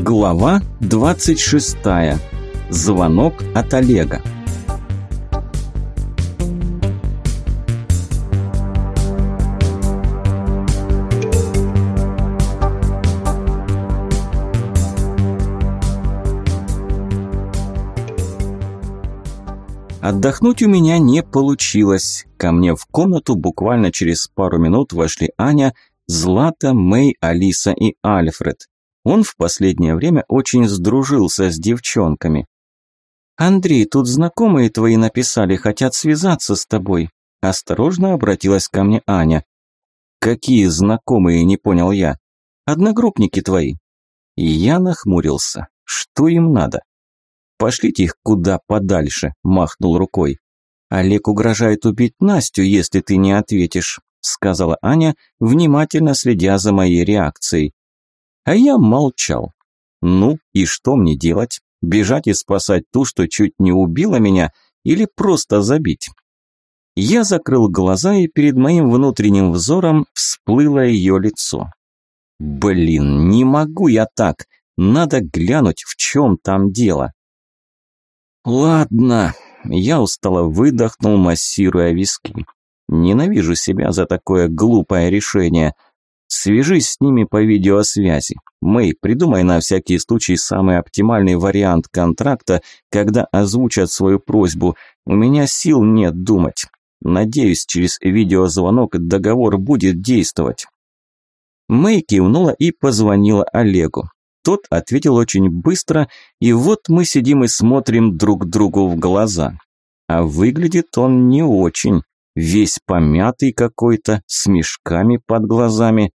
Глава 26. Звонок от Олега. Отдохнуть у меня не получилось. Ко мне в комнату буквально через пару минут вошли Аня, Злата, Мэй, Алиса и Альфред. Он в последнее время очень сдружился с девчонками. «Андрей, тут знакомые твои написали, хотят связаться с тобой», – осторожно обратилась ко мне Аня. «Какие знакомые?» – не понял я. «Одногруппники твои». И я нахмурился. Что им надо? «Пошлите их куда подальше», – махнул рукой. «Олег угрожает убить Настю, если ты не ответишь», – сказала Аня, внимательно следя за моей реакцией. А я молчал. Ну, и что мне делать? Бежать и спасать ту, что чуть не убила меня, или просто забить? Я закрыл глаза, и перед моим внутренним взором всплыло ее лицо. Блин, не могу я так. Надо глянуть, в чем там дело. Ладно, я устало выдохнул, массируя виски. Ненавижу себя за такое глупое решение – Свяжись с ними по видеосвязи. Мэй, придумай на всякий случай самый оптимальный вариант контракта, когда озвучат свою просьбу. У меня сил нет думать. Надеюсь, через видеозвонок договор будет действовать. Мэй кивнула и позвонила Олегу. Тот ответил очень быстро, и вот мы сидим и смотрим друг другу в глаза. А выглядит он не очень, весь помятый какой-то, с мешками под глазами.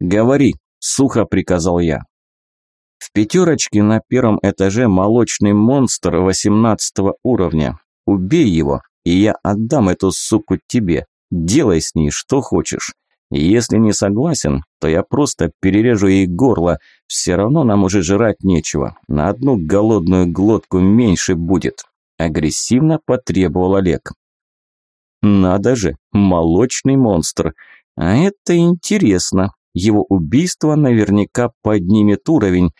«Говори», – сухо приказал я. В пятерочке на первом этаже молочный монстр восемнадцатого уровня. Убей его, и я отдам эту суку тебе. Делай с ней что хочешь. Если не согласен, то я просто перережу ей горло. Все равно нам уже жрать нечего. На одну голодную глотку меньше будет. Агрессивно потребовал Олег. Надо же, молочный монстр. А это интересно его убийство наверняка поднимет уровень.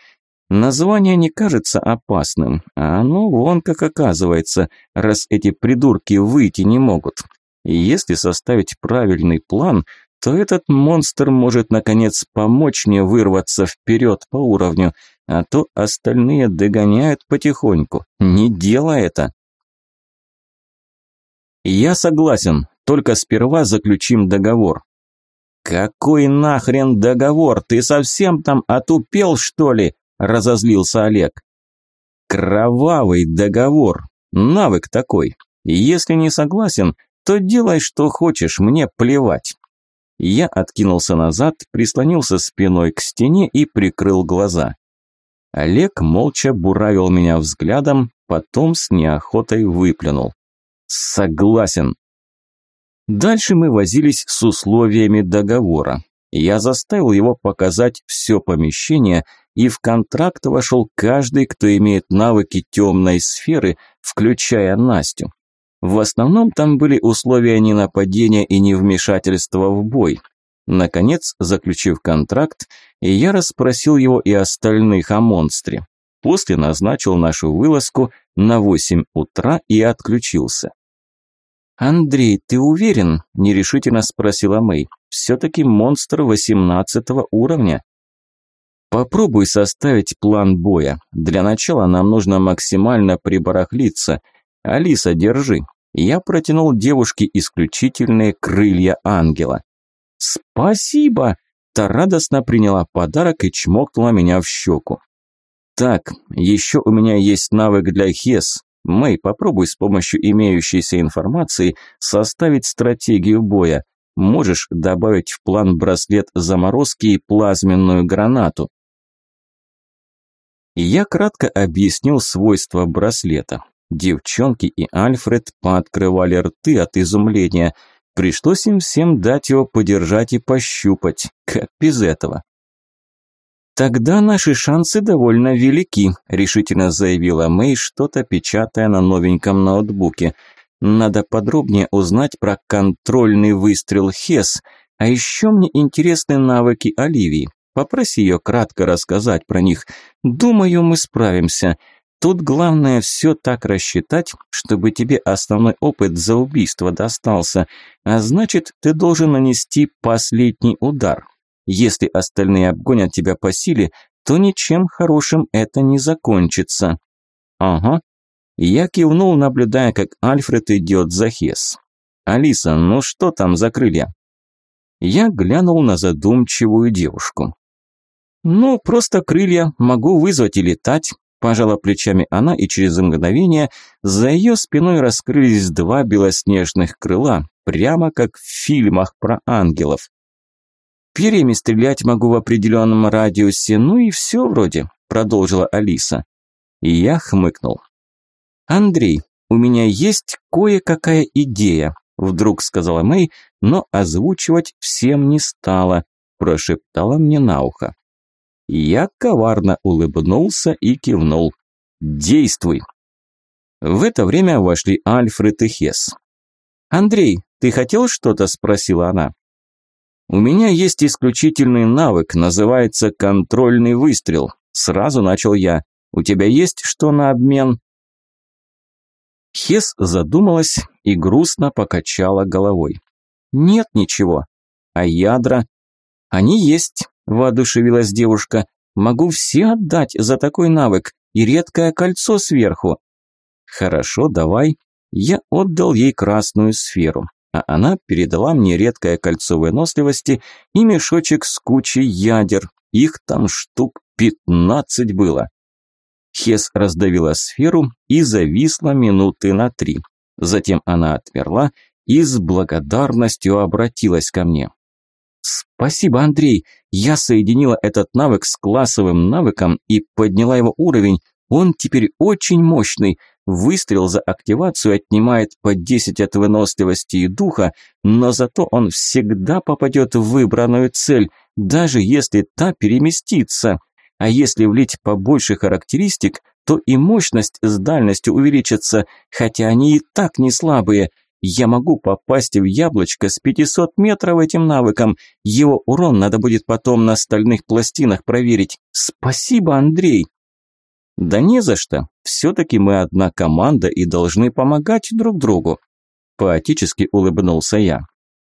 Название не кажется опасным, а оно вон как оказывается, раз эти придурки выйти не могут. И если составить правильный план, то этот монстр может наконец помочь мне вырваться вперед по уровню, а то остальные догоняют потихоньку. Не делай это. Я согласен, только сперва заключим договор. «Какой нахрен договор? Ты совсем там отупел, что ли?» – разозлился Олег. «Кровавый договор. Навык такой. Если не согласен, то делай, что хочешь, мне плевать». Я откинулся назад, прислонился спиной к стене и прикрыл глаза. Олег молча буравил меня взглядом, потом с неохотой выплюнул. «Согласен. Дальше мы возились с условиями договора. Я заставил его показать все помещение, и в контракт вошел каждый, кто имеет навыки темной сферы, включая Настю. В основном там были условия ненападения и невмешательства в бой. Наконец, заключив контракт, я расспросил его и остальных о монстре. После назначил нашу вылазку на 8 утра и отключился. «Андрей, ты уверен?» – нерешительно спросила Мэй. «Все-таки монстр восемнадцатого уровня». «Попробуй составить план боя. Для начала нам нужно максимально прибарахлиться. Алиса, держи». Я протянул девушке исключительные крылья ангела. «Спасибо!» Та радостно приняла подарок и чмокнула меня в щеку. «Так, еще у меня есть навык для Хес. Мэй, попробуй с помощью имеющейся информации составить стратегию боя. Можешь добавить в план браслет заморозки и плазменную гранату. Я кратко объяснил свойства браслета. Девчонки и Альфред пооткрывали рты от изумления. Пришлось им всем дать его подержать и пощупать. Как без этого? «Тогда наши шансы довольно велики», – решительно заявила Мэй, что-то печатая на новеньком ноутбуке. «Надо подробнее узнать про контрольный выстрел Хес, а еще мне интересны навыки Оливии. Попроси ее кратко рассказать про них. Думаю, мы справимся. Тут главное все так рассчитать, чтобы тебе основной опыт за убийство достался, а значит, ты должен нанести последний удар. Если остальные обгонят тебя по силе, то ничем хорошим это не закончится. Ага. Я кивнул, наблюдая, как Альфред идет за Хес. Алиса, ну что там за крылья? Я глянул на задумчивую девушку. Ну, просто крылья, могу вызвать и летать, Пожала плечами она, и через мгновение за ее спиной раскрылись два белоснежных крыла, прямо как в фильмах про ангелов. «Перьями стрелять могу в определенном радиусе, ну и все вроде», продолжила Алиса. И я хмыкнул. «Андрей, у меня есть кое-какая идея», вдруг сказала Мэй, но озвучивать всем не стала, прошептала мне на ухо. Я коварно улыбнулся и кивнул. «Действуй!» В это время вошли Альфред и Хес. «Андрей, ты хотел что-то?» – спросила она. «У меня есть исключительный навык, называется контрольный выстрел», – сразу начал я. «У тебя есть что на обмен?» Хес задумалась и грустно покачала головой. «Нет ничего. А ядра?» «Они есть воодушевилась девушка. Могу все отдать за такой навык и редкое кольцо сверху. Хорошо, давай. Я отдал ей красную сферу, а она передала мне редкое кольцо выносливости и мешочек с кучей ядер. Их там штук пятнадцать было. Хес раздавила сферу и зависла минуты на три. Затем она отмерла и с благодарностью обратилась ко мне. Спасибо, Андрей. Я соединила этот навык с классовым навыком и подняла его уровень. Он теперь очень мощный. Выстрел за активацию отнимает по 10 от выносливости и духа, но зато он всегда попадет в выбранную цель, даже если та переместится. А если влить побольше характеристик, то и мощность с дальностью увеличится, хотя они и так не слабые – я могу попасть в яблочко с 500 метров этим навыком. Его урон надо будет потом на стальных пластинах проверить. Спасибо, Андрей. Да не за что. Все-таки мы одна команда и должны помогать друг другу. Поотически улыбнулся я.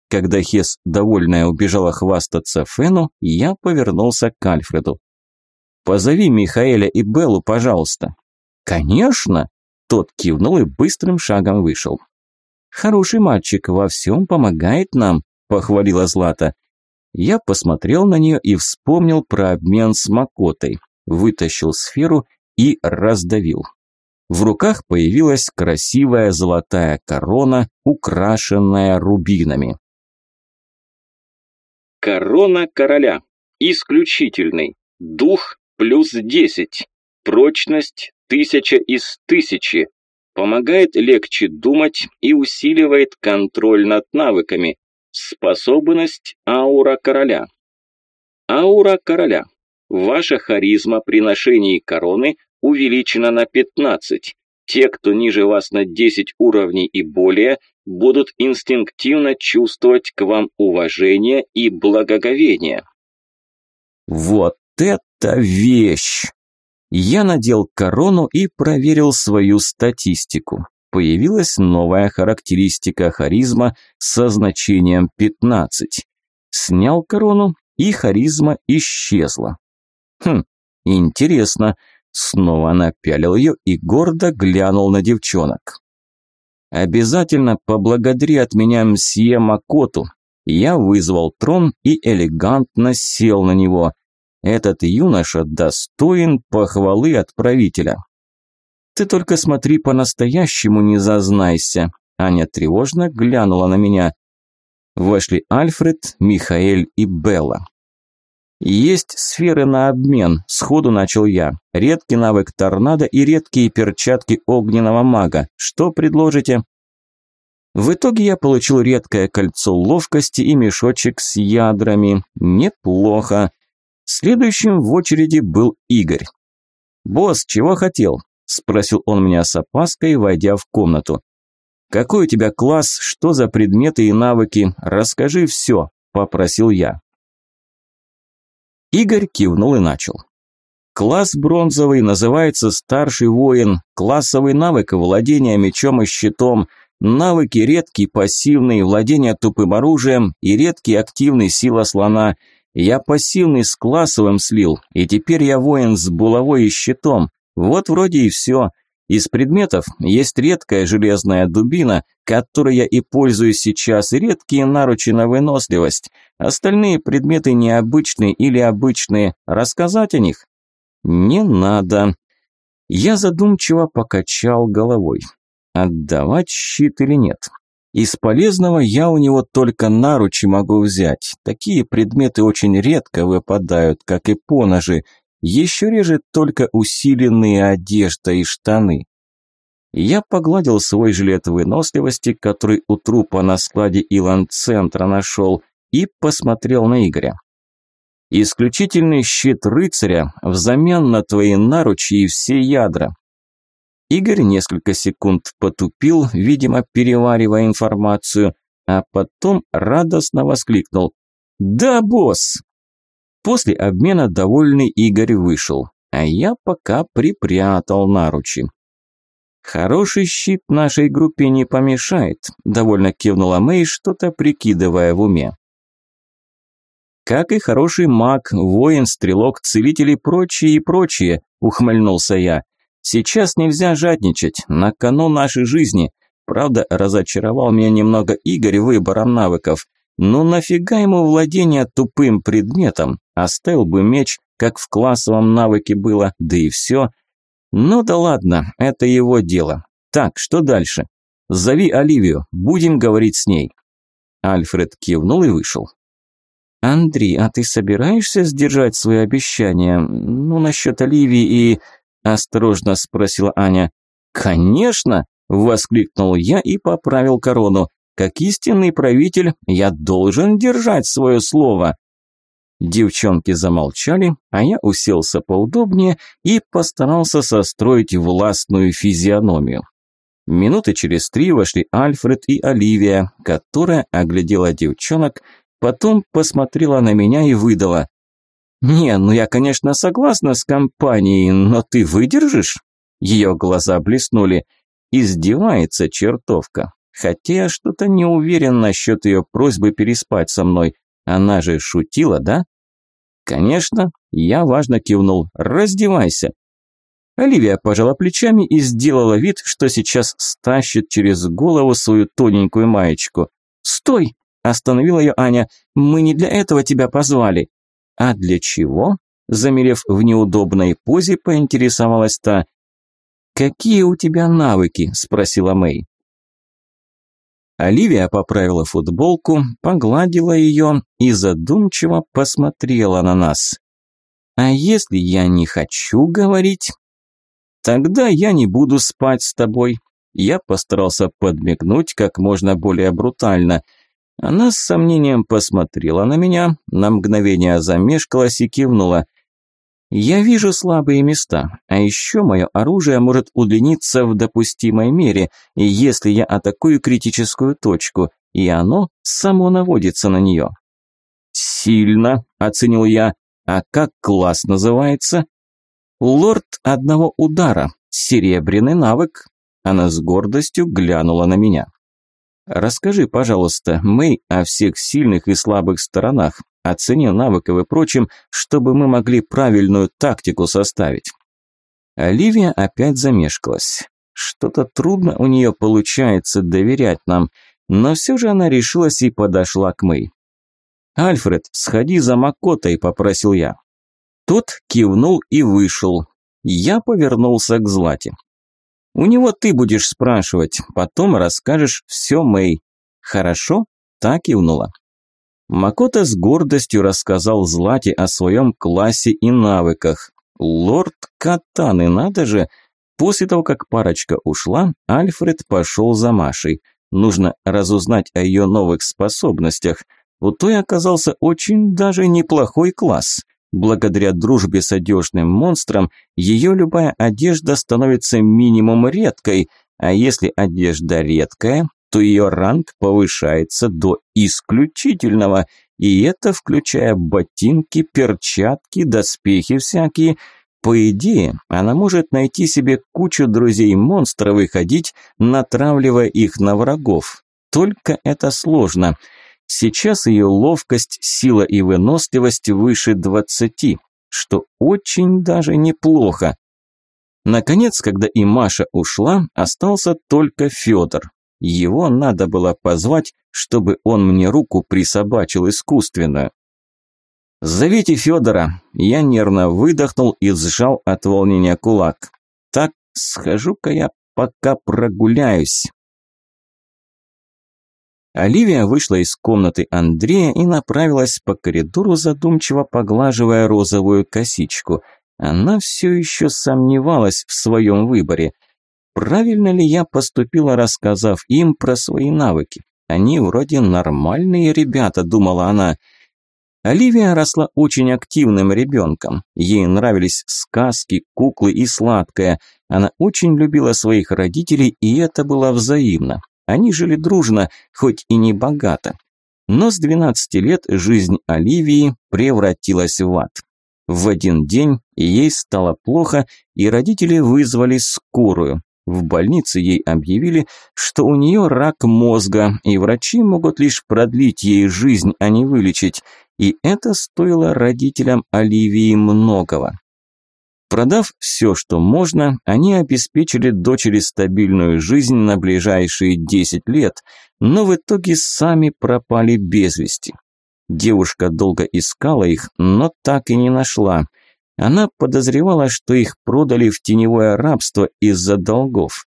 Когда Хес, довольная, убежала хвастаться Фену, я повернулся к Альфреду. «Позови Михаэля и Беллу, пожалуйста». «Конечно!» Тот кивнул и быстрым шагом вышел. Хороший мальчик, во всем помогает нам», – похвалила Злата. Я посмотрел на нее и вспомнил про обмен с Макотой. Вытащил сферу и раздавил. В руках появилась красивая золотая корона, украшенная рубинами. Корона короля. Исключительный. Дух плюс 10. Прочность тысяча из тысячи помогает легче думать и усиливает контроль над навыками. Способность аура короля. Аура короля. Ваша харизма при ношении короны увеличена на 15. Те, кто ниже вас на 10 уровней и более, будут инстинктивно чувствовать к вам уважение и благоговение. Вот это вещь! Я надел корону и проверил свою статистику. Появилась новая характеристика харизма со значением 15. Снял корону, и харизма исчезла. Хм, интересно. Снова напялил ее и гордо глянул на девчонок. Обязательно поблагодари от меня мсье Макоту. Я вызвал трон и элегантно сел на него – этот юноша достоин похвалы от правителя. Ты только смотри по-настоящему, не зазнайся. Аня тревожно глянула на меня. Вошли Альфред, Михаэль и Белла. «Есть сферы на обмен», – сходу начал я. «Редкий навык торнадо и редкие перчатки огненного мага. Что предложите?» В итоге я получил редкое кольцо ловкости и мешочек с ядрами. Неплохо. Следующим в очереди был Игорь. «Босс, чего хотел?» – спросил он меня с опаской, войдя в комнату. «Какой у тебя класс, что за предметы и навыки? Расскажи все», – попросил я. Игорь кивнул и начал. Класс бронзовый называется старший воин, классовый навык владения мечом и щитом, навыки редкий пассивный, владение тупым оружием и редкий активный сила слона. Я пассивный с классовым слил, и теперь я воин с булавой и щитом. Вот вроде и все. Из предметов есть редкая железная дубина, которой я и пользуюсь сейчас, и редкие наручи на выносливость. Остальные предметы необычные или обычные. Рассказать о них? «Не надо». Я задумчиво покачал головой. Отдавать щит или нет? Из полезного я у него только наручи могу взять. Такие предметы очень редко выпадают, как и поножи. Еще реже только усиленные одежда и штаны. Я погладил свой жилет выносливости, который у трупа на складе Илан-центра нашел, и посмотрел на Игоря. Исключительный щит рыцаря взамен на твои наручи и все ядра. Игорь несколько секунд потупил, видимо, переваривая информацию, а потом радостно воскликнул. «Да, босс!» После обмена довольный Игорь вышел, а я пока припрятал наручи. «Хороший щит нашей группе не помешает», – довольно кивнула Мэй, что-то прикидывая в уме. Как и хороший маг, воин, стрелок, целитель и прочее, и прочее, ухмыльнулся я. Сейчас нельзя жадничать, на кону нашей жизни. Правда, разочаровал меня немного Игорь выбором навыков. Ну нафига ему владение тупым предметом? Оставил бы меч, как в классовом навыке было, да и все. Ну да ладно, это его дело. Так, что дальше? Зови Оливию, будем говорить с ней. Альфред кивнул и вышел. «Андрей, а ты собираешься сдержать свои обещания? Ну, насчет Оливии и...» – осторожно спросила Аня. «Конечно!» – воскликнул я и поправил корону. «Как истинный правитель, я должен держать свое слово!» Девчонки замолчали, а я уселся поудобнее и постарался состроить властную физиономию. Минуты через три вошли Альфред и Оливия, которая оглядела девчонок, Потом посмотрела на меня и выдала. «Не, ну я, конечно, согласна с компанией, но ты выдержишь?» Ее глаза блеснули. Издевается чертовка. Хотя я что-то не уверен насчет ее просьбы переспать со мной. Она же шутила, да? Конечно, я важно кивнул. Раздевайся. Оливия пожала плечами и сделала вид, что сейчас стащит через голову свою тоненькую маечку. «Стой!» Остановила ее Аня. «Мы не для этого тебя позвали». «А для чего?» Замерев в неудобной позе, поинтересовалась та. «Какие у тебя навыки?» – спросила Мэй. Оливия поправила футболку, погладила ее и задумчиво посмотрела на нас. «А если я не хочу говорить?» «Тогда я не буду спать с тобой». Я постарался подмигнуть как можно более брутально – она с сомнением посмотрела на меня, на мгновение замешкалась и кивнула. «Я вижу слабые места, а еще мое оружие может удлиниться в допустимой мере, если я атакую критическую точку, и оно само наводится на нее». «Сильно», – оценил я. «А как класс называется?» «Лорд одного удара. Серебряный навык». Она с гордостью глянула на меня. Расскажи, пожалуйста, Мэй о всех сильных и слабых сторонах, о цене навыков и прочем, чтобы мы могли правильную тактику составить. Оливия опять замешкалась. Что-то трудно у нее получается доверять нам, но все же она решилась и подошла к Мэй. «Альфред, сходи за Макотой», – попросил я. Тот кивнул и вышел. Я повернулся к Злате. У него ты будешь спрашивать, потом расскажешь все Мэй. Хорошо? Так кивнула. Макота с гордостью рассказал Злате о своем классе и навыках. Лорд Катаны, надо же! После того, как парочка ушла, Альфред пошел за Машей. Нужно разузнать о ее новых способностях. У той оказался очень даже неплохой класс. Благодаря дружбе с одежным монстром, ее любая одежда становится минимум редкой, а если одежда редкая, то ее ранг повышается до исключительного, и это включая ботинки, перчатки, доспехи всякие. По идее, она может найти себе кучу друзей-монстров и ходить, натравливая их на врагов. Только это сложно. Сейчас ее ловкость, сила и выносливость выше двадцати, что очень даже неплохо. Наконец, когда и Маша ушла, остался только Федор. Его надо было позвать, чтобы он мне руку присобачил искусственно. «Зовите Федора!» Я нервно выдохнул и сжал от волнения кулак. «Так, схожу-ка я пока прогуляюсь». Оливия вышла из комнаты Андрея и направилась по коридору, задумчиво поглаживая розовую косичку. Она все еще сомневалась в своем выборе. Правильно ли я поступила, рассказав им про свои навыки? Они вроде нормальные ребята, думала она. Оливия росла очень активным ребенком. Ей нравились сказки, куклы и сладкое. Она очень любила своих родителей, и это было взаимно. Они жили дружно, хоть и не богато. Но с 12 лет жизнь Оливии превратилась в ад. В один день ей стало плохо, и родители вызвали скорую. В больнице ей объявили, что у нее рак мозга, и врачи могут лишь продлить ей жизнь, а не вылечить. И это стоило родителям Оливии многого. Продав все, что можно, они обеспечили дочери стабильную жизнь на ближайшие 10 лет, но в итоге сами пропали без вести. Девушка долго искала их, но так и не нашла. Она подозревала, что их продали в теневое рабство из-за долгов.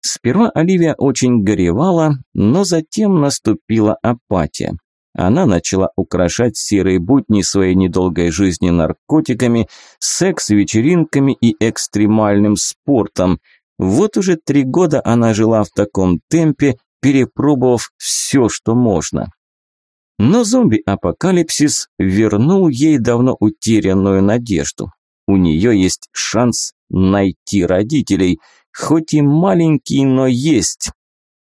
Сперва Оливия очень горевала, но затем наступила апатия. Она начала украшать серые будни своей недолгой жизни наркотиками, секс-вечеринками и экстремальным спортом. Вот уже три года она жила в таком темпе, перепробовав все, что можно. Но зомби-апокалипсис вернул ей давно утерянную надежду. У нее есть шанс найти родителей, хоть и маленький, но есть.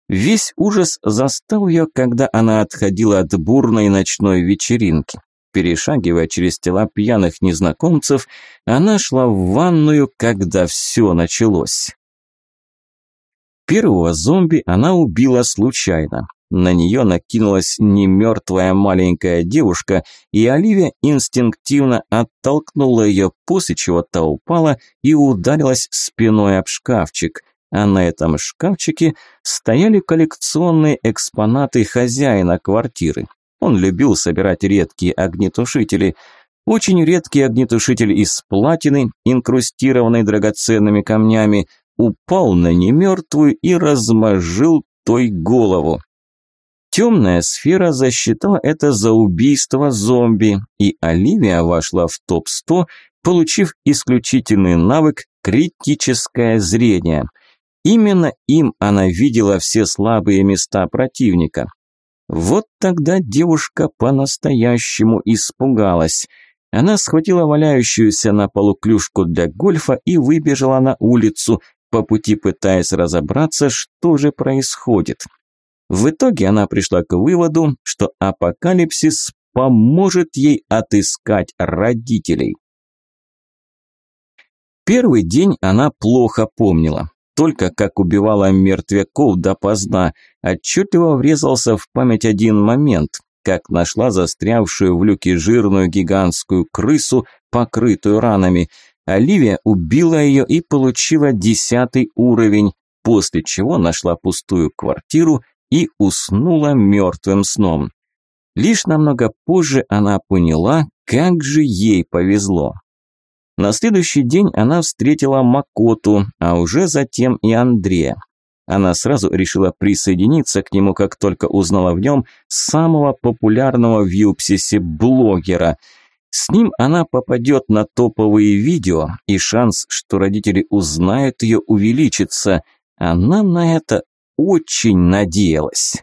Весь ужас застал ее, когда она отходила от бурной ночной вечеринки. Перешагивая через тела пьяных незнакомцев, она шла в ванную, когда все началось. Первого зомби она убила случайно. На нее накинулась немертвая маленькая девушка, и Оливия инстинктивно оттолкнула ее, после чего та упала и ударилась спиной об шкафчик. А на этом шкафчике стояли коллекционные экспонаты хозяина квартиры. Он любил собирать редкие огнетушители. Очень редкий огнетушитель из платины, инкрустированный драгоценными камнями, упал на немертвую и размозжил той голову. Темная сфера засчитала это за убийство зомби, и Оливия вошла в топ-100, получив исключительный навык «критическое зрение». Именно им она видела все слабые места противника. Вот тогда девушка по-настоящему испугалась. Она схватила валяющуюся на полу клюшку для гольфа и выбежала на улицу, по пути пытаясь разобраться, что же происходит. В итоге она пришла к выводу, что апокалипсис поможет ей отыскать родителей. Первый день она плохо помнила. Только как убивала мертвяков допоздна, отчетливо врезался в память один момент, как нашла застрявшую в люке жирную гигантскую крысу, покрытую ранами. Оливия убила ее и получила десятый уровень, после чего нашла пустую квартиру и уснула мертвым сном. Лишь намного позже она поняла, как же ей повезло. На следующий день она встретила Макоту, а уже затем и Андрея. Она сразу решила присоединиться к нему, как только узнала в нем самого популярного в Юпсисе блогера. С ним она попадет на топовые видео, и шанс, что родители узнают ее, увеличится. Она на это очень надеялась.